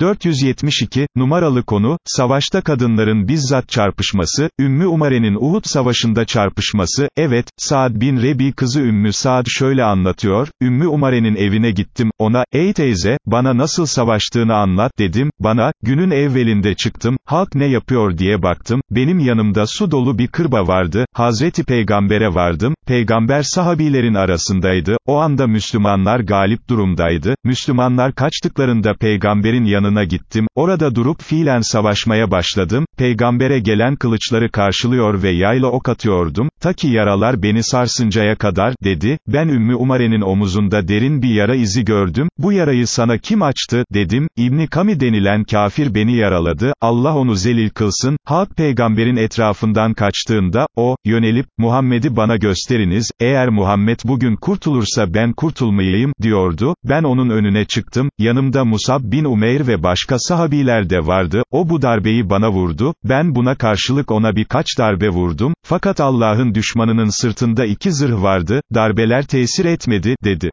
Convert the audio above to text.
472, numaralı konu, savaşta kadınların bizzat çarpışması, Ümmü Umare'nin Uhud savaşında çarpışması, evet, Saad bin Rebi kızı Ümmü Saad şöyle anlatıyor, Ümmü Umare'nin evine gittim, ona, ey teyze, bana nasıl savaştığını anlat, dedim, bana, günün evvelinde çıktım, halk ne yapıyor diye baktım, benim yanımda su dolu bir kırba vardı, Hazreti Peygamber'e vardım, Peygamber sahabilerin arasındaydı, o anda Müslümanlar galip durumdaydı, Müslümanlar kaçtıklarında Peygamberin yanına gittim, orada durup fiilen savaşmaya başladım, Peygambere gelen kılıçları karşılıyor ve yayla ok atıyordum, ta ki yaralar beni sarsıncaya kadar, dedi, ben Ümmü Umare'nin omuzunda derin bir yara izi gördüm, bu yarayı sana kim açtı, dedim, İbni Kami denilen kafir beni yaraladı, Allah onu zelil kılsın, halk peygamberin etrafından kaçtığında, o, yönelip, Muhammed'i bana gösteriniz, eğer Muhammed bugün kurtulursa ben kurtulmayayım, diyordu, ben onun önüne çıktım, yanımda Musab bin Umeyr ve başka sahabiler de vardı, o bu darbeyi bana vurdu, ben buna karşılık ona birkaç darbe vurdum, fakat Allah'ın düşmanının sırtında iki zırh vardı, darbeler tesir etmedi, dedi.